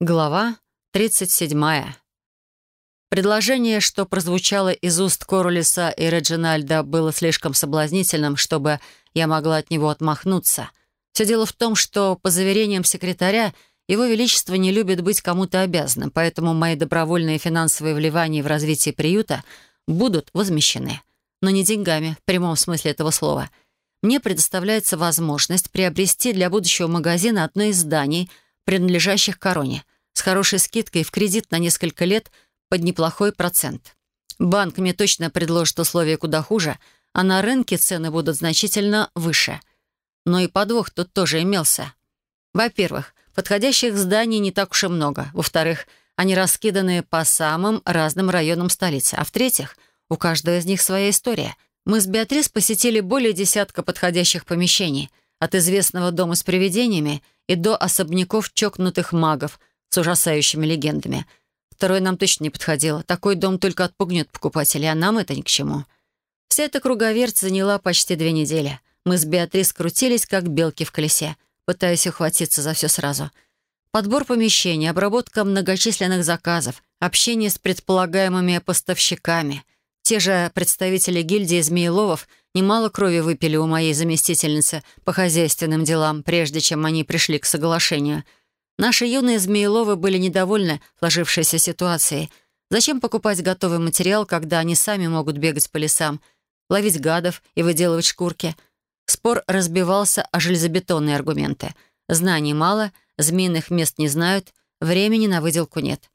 Глава 37. Предложение, что прозвучало из уст Королеса и Реджинальда, было слишком соблазнительным, чтобы я могла от него отмахнуться. Все дело в том, что, по заверениям секретаря, его Величество не любит быть кому-то обязанным, поэтому мои добровольные финансовые вливания в развитие приюта будут возмещены. Но не деньгами, в прямом смысле этого слова. Мне предоставляется возможность приобрести для будущего магазина одно из зданий — принадлежащих короне, с хорошей скидкой в кредит на несколько лет под неплохой процент. Банк мне точно предложит условия куда хуже, а на рынке цены будут значительно выше. Но и подвох тут тоже имелся. Во-первых, подходящих зданий не так уж и много. Во-вторых, они раскиданы по самым разным районам столицы. А в-третьих, у каждого из них своя история. Мы с Беатрис посетили более десятка подходящих помещений, от известного дома с привидениями и до особняков чокнутых магов с ужасающими легендами. Второй нам точно не подходило. Такой дом только отпугнет покупателей, а нам это ни к чему. Вся эта круговерть заняла почти две недели. Мы с Беатрис крутились, как белки в колесе, пытаясь ухватиться за все сразу. Подбор помещений, обработка многочисленных заказов, общение с предполагаемыми поставщиками. Те же представители гильдии Змееловов — Немало крови выпили у моей заместительницы по хозяйственным делам, прежде чем они пришли к соглашению. Наши юные Змееловы были недовольны сложившейся ситуацией. Зачем покупать готовый материал, когда они сами могут бегать по лесам, ловить гадов и выделывать шкурки? Спор разбивался о железобетонные аргументы. Знаний мало, змеиных мест не знают, времени на выделку нет.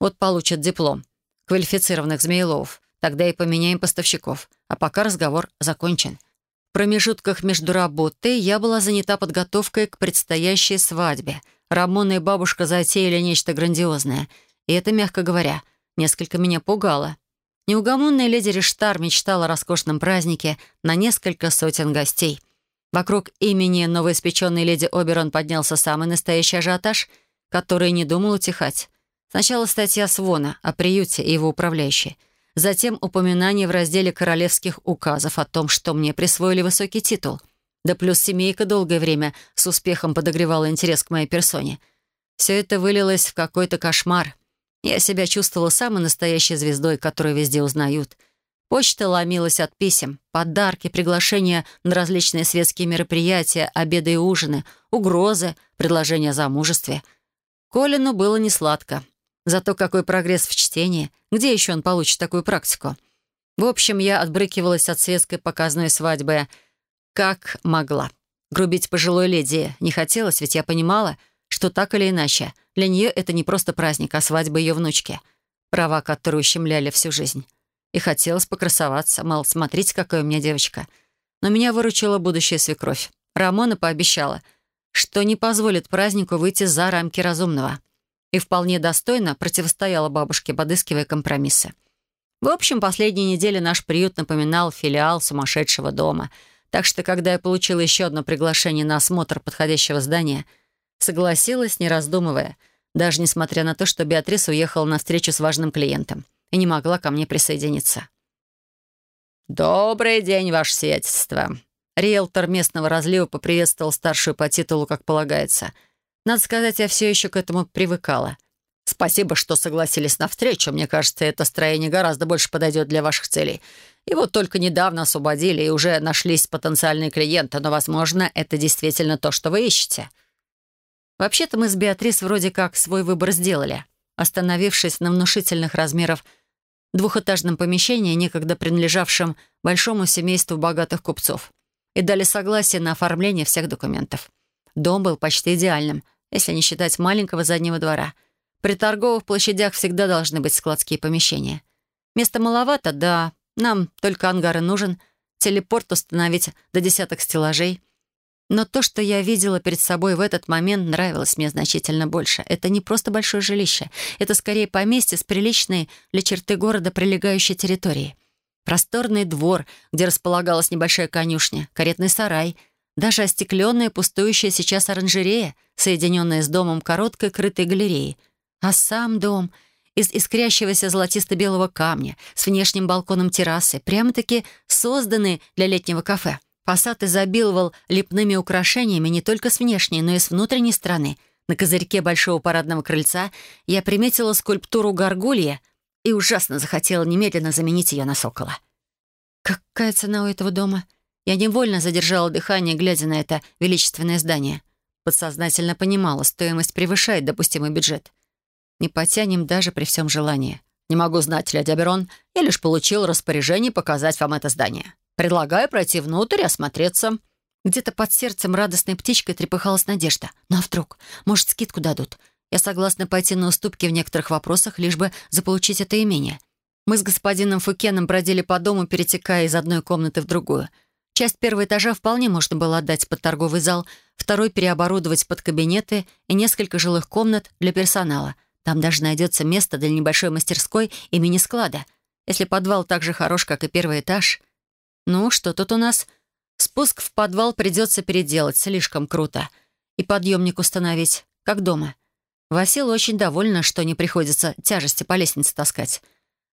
Вот получат диплом квалифицированных змееловов. Тогда и поменяем поставщиков. А пока разговор закончен. В промежутках между работой я была занята подготовкой к предстоящей свадьбе. Рамона и бабушка затеяли нечто грандиозное. И это, мягко говоря, несколько меня пугало. Неугомонная леди Риштар мечтала о роскошном празднике на несколько сотен гостей. Вокруг имени новоиспеченной леди Оберон поднялся самый настоящий ажиотаж, который не думал утихать. Сначала статья Свона о приюте и его управляющей — Затем упоминание в разделе королевских указов о том, что мне присвоили высокий титул. Да плюс семейка долгое время с успехом подогревала интерес к моей персоне. Все это вылилось в какой-то кошмар. Я себя чувствовала самой настоящей звездой, которую везде узнают. Почта ломилась от писем, подарки, приглашения на различные светские мероприятия, обеды и ужины, угрозы, предложения о замужестве. Колину было несладко. Зато какой прогресс в чтении. Где еще он получит такую практику? В общем, я отбрыкивалась от светской показной свадьбы как могла. Грубить пожилой леди не хотелось, ведь я понимала, что так или иначе, для нее это не просто праздник, а свадьба ее внучки, права которые ущемляли всю жизнь. И хотелось покрасоваться, мол, смотрите, какая у меня девочка. Но меня выручила будущая свекровь. Рамона пообещала, что не позволит празднику выйти за рамки разумного и вполне достойно противостояла бабушке, подыскивая компромиссы. В общем, последние недели наш приют напоминал филиал сумасшедшего дома. Так что, когда я получила еще одно приглашение на осмотр подходящего здания, согласилась, не раздумывая, даже несмотря на то, что Беатрис уехала на встречу с важным клиентом и не могла ко мне присоединиться. «Добрый день, ваше сиятельство!» Риэлтор местного разлива поприветствовал старшую по титулу, как полагается — надо сказать, я все еще к этому привыкала. Спасибо, что согласились на встречу. Мне кажется, это строение гораздо больше подойдет для ваших целей. Вот только недавно освободили, и уже нашлись потенциальные клиенты, но, возможно, это действительно то, что вы ищете. Вообще-то мы с Беатрис вроде как свой выбор сделали, остановившись на внушительных размеров двухэтажном помещении, некогда принадлежавшем большому семейству богатых купцов, и дали согласие на оформление всех документов. Дом был почти идеальным — если не считать маленького заднего двора. При торговых площадях всегда должны быть складские помещения. Места маловато, да, нам только ангар нужен, телепорт установить до десяток стеллажей. Но то, что я видела перед собой в этот момент, нравилось мне значительно больше. Это не просто большое жилище. Это скорее поместье с приличной для черты города прилегающей территорией. Просторный двор, где располагалась небольшая конюшня, каретный сарай — даже остекленная пустующая сейчас оранжерея, соединенная с домом короткой крытой галереей. А сам дом из искрящегося золотисто-белого камня с внешним балконом террасы, прямо-таки созданный для летнего кафе. Фасад изобиловал лепными украшениями не только с внешней, но и с внутренней стороны. На козырьке большого парадного крыльца я приметила скульптуру горгулья и ужасно захотела немедленно заменить ее на сокола. Какая цена у этого дома? Я невольно задержала дыхание, глядя на это величественное здание. Подсознательно понимала, стоимость превышает допустимый бюджет. Не потянем даже при всем желании. «Не могу знать, леди Аберон. Я лишь получил распоряжение показать вам это здание. Предлагаю пройти внутрь и осмотреться». Где-то под сердцем радостной птичкой трепыхалась надежда. Ну а вдруг? Может, скидку дадут? Я согласна пойти на уступки в некоторых вопросах, лишь бы заполучить это имение. Мы с господином Фукеном бродили по дому, перетекая из одной комнаты в другую. Часть первого этажа вполне можно было отдать под торговый зал, второй переоборудовать под кабинеты и несколько жилых комнат для персонала. Там даже найдется место для небольшой мастерской и мини-склада. Если подвал так же хорош, как и первый этаж. Ну, что тут у нас? Спуск в подвал придется переделать, слишком круто. И подъемник установить, как дома. Васил очень довольна, что не приходится тяжести по лестнице таскать.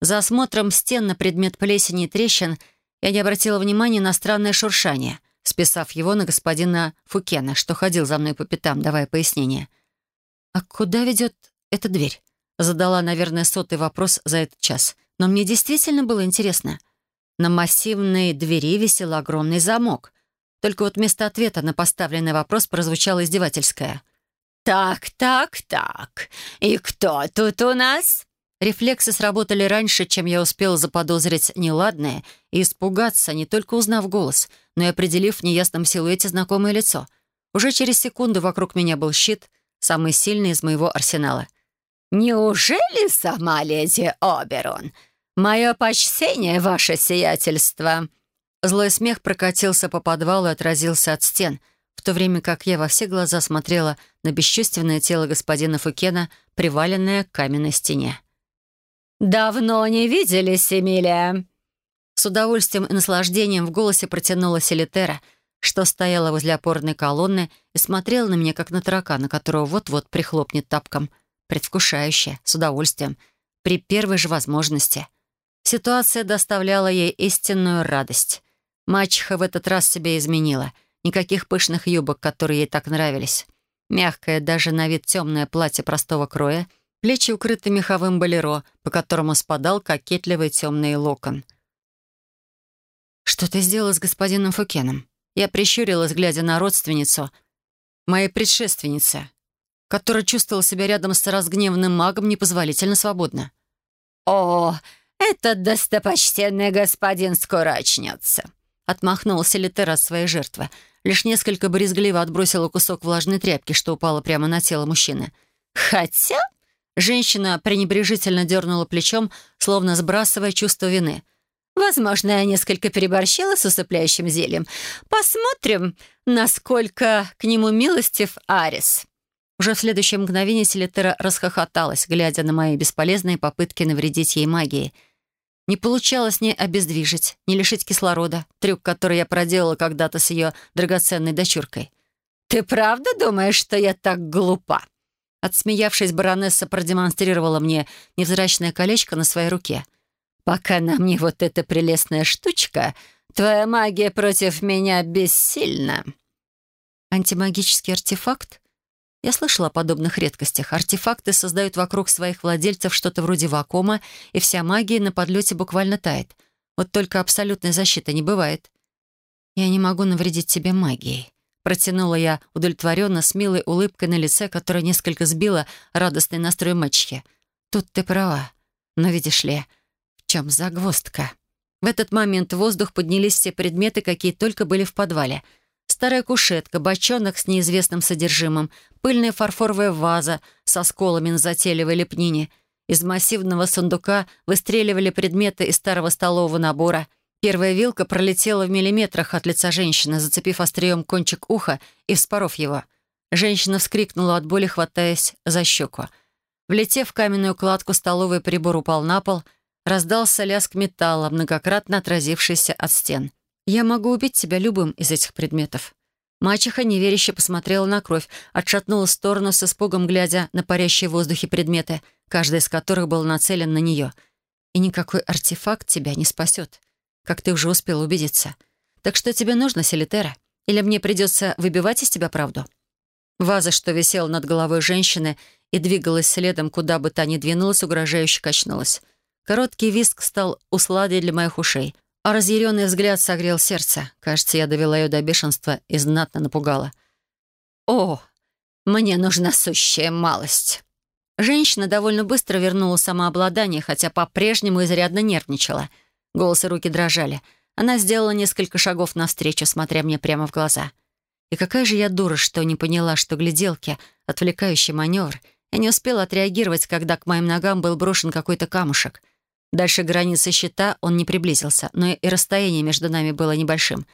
За осмотром стен на предмет плесени и трещин я не обратила внимания на странное шуршание, списав его на господина Фукена, что ходил за мной по пятам, давая пояснение. «А куда ведет эта дверь?» Задала, наверное, сотый вопрос за этот час. Но мне действительно было интересно. На массивной двери висел огромный замок. Только вот вместо ответа на поставленный вопрос прозвучало издевательское. «Так, так, так. И кто тут у нас?» Рефлексы сработали раньше, чем я успел заподозрить неладное и испугаться, не только узнав голос, но и определив в неясном силуэте знакомое лицо. Уже через секунду вокруг меня был щит, самый сильный из моего арсенала. «Неужели сама леди Оберон? «Мое почтение, ваше сиятельство!» Злой смех прокатился по подвалу и отразился от стен, в то время как я во все глаза смотрела на бесчувственное тело господина Фукена, приваленное к каменной стене. «Давно не виделись, Эмилия!» С удовольствием и наслаждением в голосе протянула Селитера, что стояла возле опорной колонны и смотрела на меня, как на таракана, которого вот-вот прихлопнет тапком. Предвкушающе, с удовольствием, при первой же возможности — Ситуация доставляла ей истинную радость. Мачеха в этот раз себя изменила. Никаких пышных юбок, которые ей так нравились. Мягкое, даже на вид темное платье простого кроя, плечи укрыты меховым болеро, по которому спадал кокетливый темный локон. «Что ты сделала с господином Фукеном?» Я прищурилась, глядя на родственницу, моей предшественницы, которая чувствовала себя рядом с разгневанным магом непозволительно свободно. «О, «Этот достопочтенный господин скоро очнется», — отмахнулся Литер от своей жертвы. Лишь несколько брезгливо отбросила кусок влажной тряпки, что упало прямо на тело мужчины. «Хотя...» Женщина пренебрежительно дернула плечом, словно сбрасывая чувство вины. «Возможно, я несколько переборщила с усыпляющим зельем. Посмотрим, насколько к нему милостив Арис». Уже в следующее мгновение Селитера расхохоталась, глядя на мои бесполезные попытки навредить ей магией — не получалось ни обездвижить, ни лишить кислорода, трюк, который я проделала когда-то с ее драгоценной дочуркой. «Ты правда думаешь, что я так глупа?» Отсмеявшись, баронесса продемонстрировала мне невзрачное колечко на своей руке. «Пока на мне вот эта прелестная штучка, твоя магия против меня бессильна». «Антимагический артефакт?» Я слышала о подобных редкостях. Артефакты создают вокруг своих владельцев что-то вроде вакуума, и вся магия на подлете буквально тает. Вот только абсолютной защиты не бывает. «Я не могу навредить тебе магией», — протянула я удовлетворенно с милой улыбкой на лице, которая несколько сбила радостный настрой мачехи. «Тут ты права. Но видишь ли, в чем загвоздка?» В этот момент в воздух поднялись все предметы, какие только были в подвале — Старая кушетка, бочонок с неизвестным содержимым, пыльная фарфоровая ваза со сколами на затейливой лепнине. Из массивного сундука выстреливали предметы из старого столового набора. Первая вилка пролетела в миллиметрах от лица женщины, зацепив острием кончик уха и вспоров его. Женщина вскрикнула от боли, хватаясь за щеку. Влетев в каменную кладку, столовый прибор упал на пол, раздался лязг металла, многократно отразившийся от стен. Я могу убить тебя любым из этих предметов». Мачеха неверяще посмотрела на кровь, отшатнула в сторону с испугом, глядя на парящие в воздухе предметы, каждый из которых был нацелен на нее. «И никакой артефакт тебя не спасет, как ты уже успел убедиться. Так что тебе нужно, Селитера? Или мне придется выбивать из тебя правду?» Ваза, что висела над головой женщины и двигалась следом, куда бы та ни двинулась, угрожающе качнулась. Короткий виск стал усладой для моих ушей, а разъяренный взгляд согрел сердце. Кажется, я довела ее до бешенства и знатно напугала. «О, мне нужна сущая малость!» Женщина довольно быстро вернула самообладание, хотя по-прежнему изрядно нервничала. Голос и руки дрожали. Она сделала несколько шагов навстречу, смотря мне прямо в глаза. И какая же я дура, что не поняла, что гляделки — отвлекающий маневр. Я не успела отреагировать, когда к моим ногам был брошен какой-то камушек. Дальше границы щита он не приблизился, но и расстояние между нами было небольшим.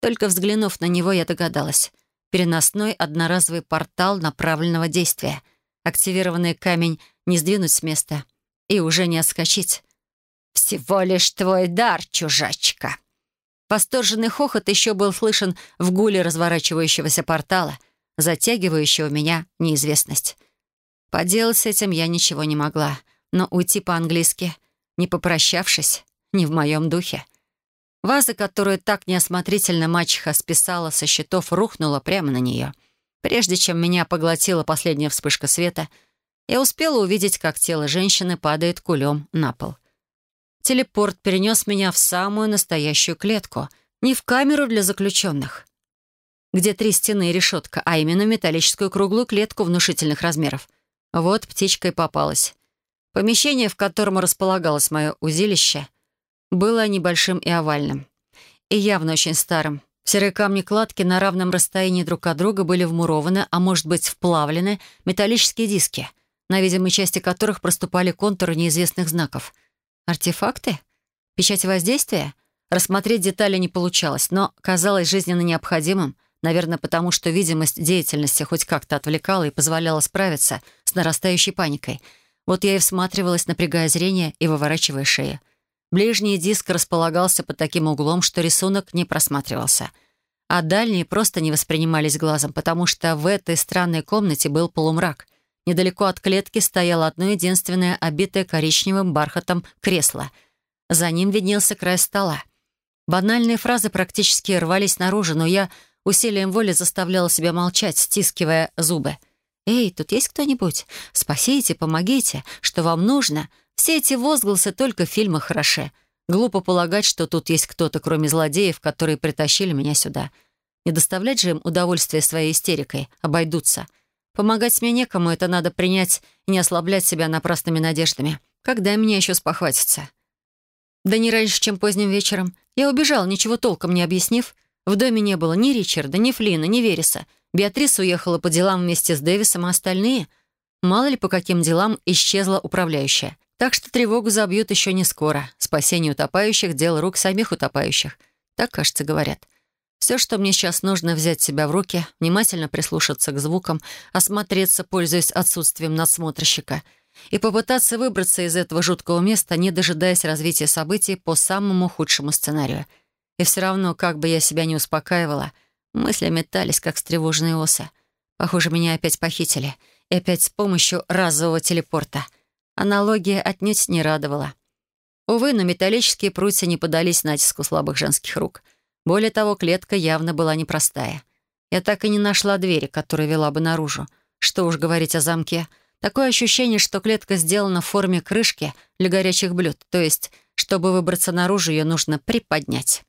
Только взглянув на него, я догадалась. Переносной одноразовый портал направленного действия — Активированный камень не сдвинуть с места и уже не отскочить. «Всего лишь твой дар, чужачка!» Восторженный хохот еще был слышен в гуле разворачивающегося портала, затягивающего меня неизвестность. Поделать с этим я ничего не могла, но уйти по-английски, не попрощавшись, не в моем духе. Ваза, которую так неосмотрительно мачеха списала со счетов, рухнула прямо на нее — Прежде чем меня поглотила последняя вспышка света, я успела увидеть, как тело женщины падает кулем на пол. Телепорт перенес меня в самую настоящую клетку, не в камеру для заключенных, где три стены и решетка, а именно металлическую круглую клетку внушительных размеров. Вот птичка и попалась. Помещение, в котором располагалось мое узилище, было небольшим и овальным, и явно очень старым, Серые камни кладки на равном расстоянии друг от друга были вмурованы, а может быть вплавлены, металлические диски, на видимой части которых проступали контуры неизвестных знаков. Артефакты? Печать воздействия? Рассмотреть детали не получалось, но казалось жизненно необходимым, наверное, потому что видимость деятельности хоть как-то отвлекала и позволяла справиться с нарастающей паникой. Вот я и всматривалась, напрягая зрение и выворачивая шею. Ближний диск располагался под таким углом, что рисунок не просматривался. А дальние просто не воспринимались глазом, потому что в этой странной комнате был полумрак. Недалеко от клетки стояло одно единственное, обитое коричневым бархатом кресло. За ним виднелся край стола. Банальные фразы практически рвались наружу, но я усилием воли заставляла себя молчать, стискивая зубы. «Эй, тут есть кто-нибудь? Спасите, помогите, что вам нужно?» Все эти возгласы только в фильмах хороши. Глупо полагать, что тут есть кто-то, кроме злодеев, которые притащили меня сюда. Не доставлять же им удовольствие своей истерикой, обойдутся. Помогать мне некому, это надо принять и не ослаблять себя напрасными надеждами. Когда меня еще спохватится? Да не раньше, чем поздним вечером. Я убежал, ничего толком не объяснив. В доме не было ни Ричарда, ни Флина, ни Вереса. Беатрис уехала по делам вместе с Дэвисом, а остальные... Мало ли по каким делам исчезла управляющая. Так что тревогу забьют еще не скоро. Спасение утопающих — дело рук самих утопающих. Так, кажется, говорят. Все, что мне сейчас нужно, взять себя в руки, внимательно прислушаться к звукам, осмотреться, пользуясь отсутствием надсмотрщика, и попытаться выбраться из этого жуткого места, не дожидаясь развития событий по самому худшему сценарию. И все равно, как бы я себя не успокаивала, мысли метались, как встревоженные осы. Похоже, меня опять похитили. И опять с помощью разового телепорта — Аналогия отнюдь не радовала. Увы, но металлические прутья не подались натиску слабых женских рук. Более того, клетка явно была непростая. Я так и не нашла двери, которая вела бы наружу. Что уж говорить о замке. Такое ощущение, что клетка сделана в форме крышки для горячих блюд, то есть, чтобы выбраться наружу, ее нужно приподнять.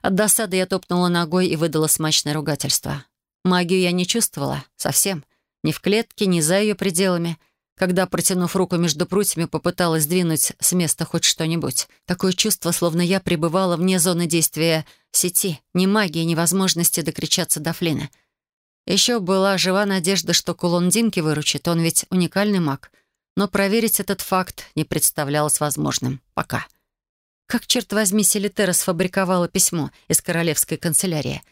От досады я топнула ногой и выдала смачное ругательство. Магию я не чувствовала. Совсем. Ни в клетке, ни за ее пределами — когда, протянув руку между прутьями, попыталась сдвинуть с места хоть что-нибудь. Такое чувство, словно я пребывала вне зоны действия сети, ни магии, ни возможности докричаться до Флина. Еще была жива надежда, что кулон Димки выручит, он ведь уникальный маг. Но проверить этот факт не представлялось возможным. Пока. Как, черт возьми, Селитера сфабриковала письмо из королевской канцелярии?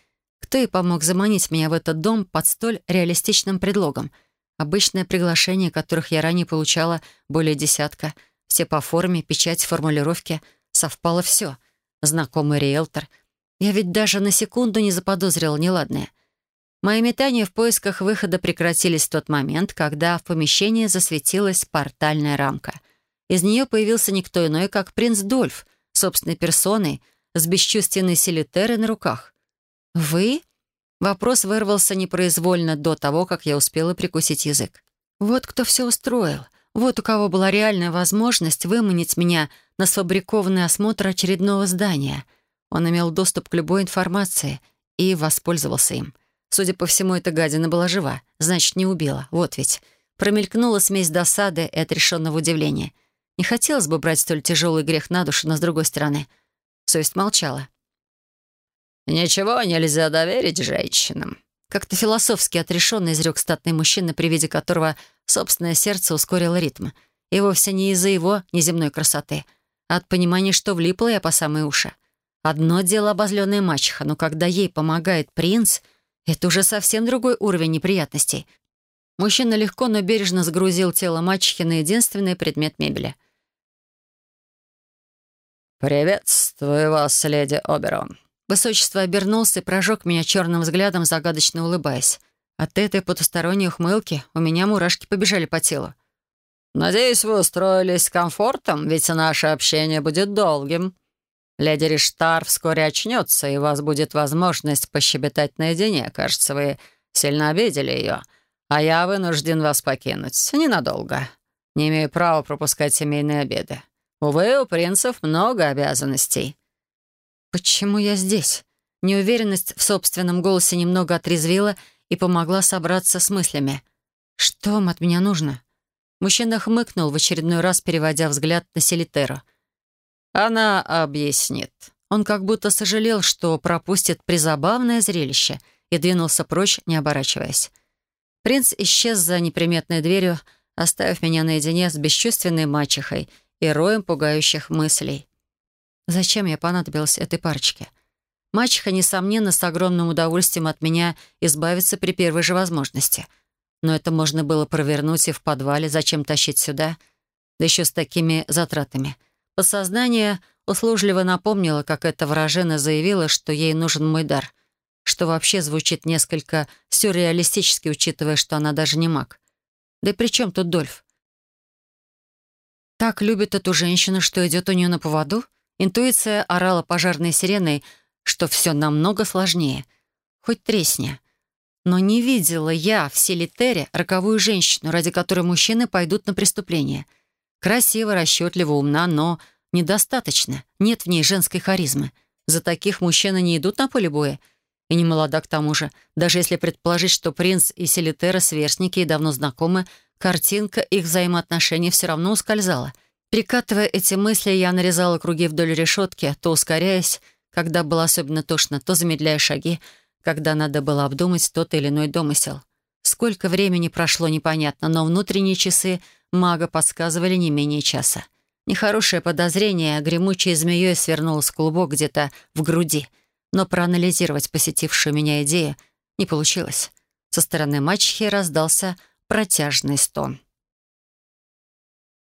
Кто и помог заманить меня в этот дом под столь реалистичным предлогом — Обычное приглашение, которых я ранее получала более десятка. Все по форме, печать, формулировки. Совпало все. Знакомый риэлтор. Я ведь даже на секунду не заподозрила неладное. Мои метания в поисках выхода прекратились в тот момент, когда в помещении засветилась портальная рамка. Из нее появился никто иной, как принц Дольф, собственной персоной, с бесчувственной селитерой на руках. «Вы?» Вопрос вырвался непроизвольно до того, как я успела прикусить язык. Вот кто все устроил. Вот у кого была реальная возможность выманить меня на сфабрикованный осмотр очередного здания. Он имел доступ к любой информации и воспользовался им. Судя по всему, эта гадина была жива, значит, не убила. Вот ведь. Промелькнула смесь досады и отрешенного удивления. Не хотелось бы брать столь тяжелый грех на душу, но с другой стороны, совесть молчала. «Ничего нельзя доверить женщинам», как-то философски отрешенно изрек статный мужчина, при виде которого собственное сердце ускорило ритм. И вовсе не из-за его неземной красоты, а от понимания, что влипла я по самые уши. Одно дело обозленная мачеха, но когда ей помогает принц, это уже совсем другой уровень неприятностей. Мужчина легко, но бережно загрузил тело мачехи на единственный предмет мебели. «Приветствую вас, леди Оберон», Высочество обернулся и прожег меня черным взглядом, загадочно улыбаясь. От этой потусторонней ухмылки у меня мурашки побежали по телу. «Надеюсь, вы устроились с комфортом, ведь наше общение будет долгим. Леди Риштар вскоре очнется, и у вас будет возможность пощебетать наедине. Кажется, вы сильно обидели ее, а я вынужден вас покинуть. Ненадолго. Не имею права пропускать семейные обеды. Увы, у принцев много обязанностей». «Почему я здесь?» Неуверенность в собственном голосе немного отрезвила и помогла собраться с мыслями. «Что вам от меня нужно?» Мужчина хмыкнул, в очередной раз переводя взгляд на Селитеру. «Она объяснит». Он как будто сожалел, что пропустит призабавное зрелище, и двинулся прочь, не оборачиваясь. Принц исчез за неприметной дверью, оставив меня наедине с бесчувственной мачехой и роем пугающих мыслей. Зачем я понадобилась этой парочке? Мачеха, несомненно, с огромным удовольствием от меня избавится при первой же возможности. Но это можно было провернуть и в подвале, зачем тащить сюда? Да еще с такими затратами. Подсознание услужливо напомнило, как эта вражина заявила, что ей нужен мой дар, что вообще звучит несколько сюрреалистически, учитывая, что она даже не маг. Да и при чем тут Дольф? Так любит эту женщину, что идет у нее на поводу? Интуиция орала пожарной сиреной, что все намного сложнее. Хоть тресня. Но не видела я в Селитере роковую женщину, ради которой мужчины пойдут на преступление. Красиво, расчетлива, умна, но недостаточно. Нет в ней женской харизмы. За таких мужчины не идут на поле боя. И не молода к тому же. Даже если предположить, что принц и Селитера сверстники и давно знакомы, картинка их взаимоотношений все равно ускользала. Прикатывая эти мысли, я нарезала круги вдоль решетки, то ускоряясь, когда было особенно тошно, то замедляя шаги, когда надо было обдумать тот или иной домысел. Сколько времени прошло, непонятно, но внутренние часы мага подсказывали не менее часа. Нехорошее подозрение гремучей змеей свернулось в клубок где-то в груди, но проанализировать посетившую меня идею не получилось. Со стороны мачехи раздался протяжный стон.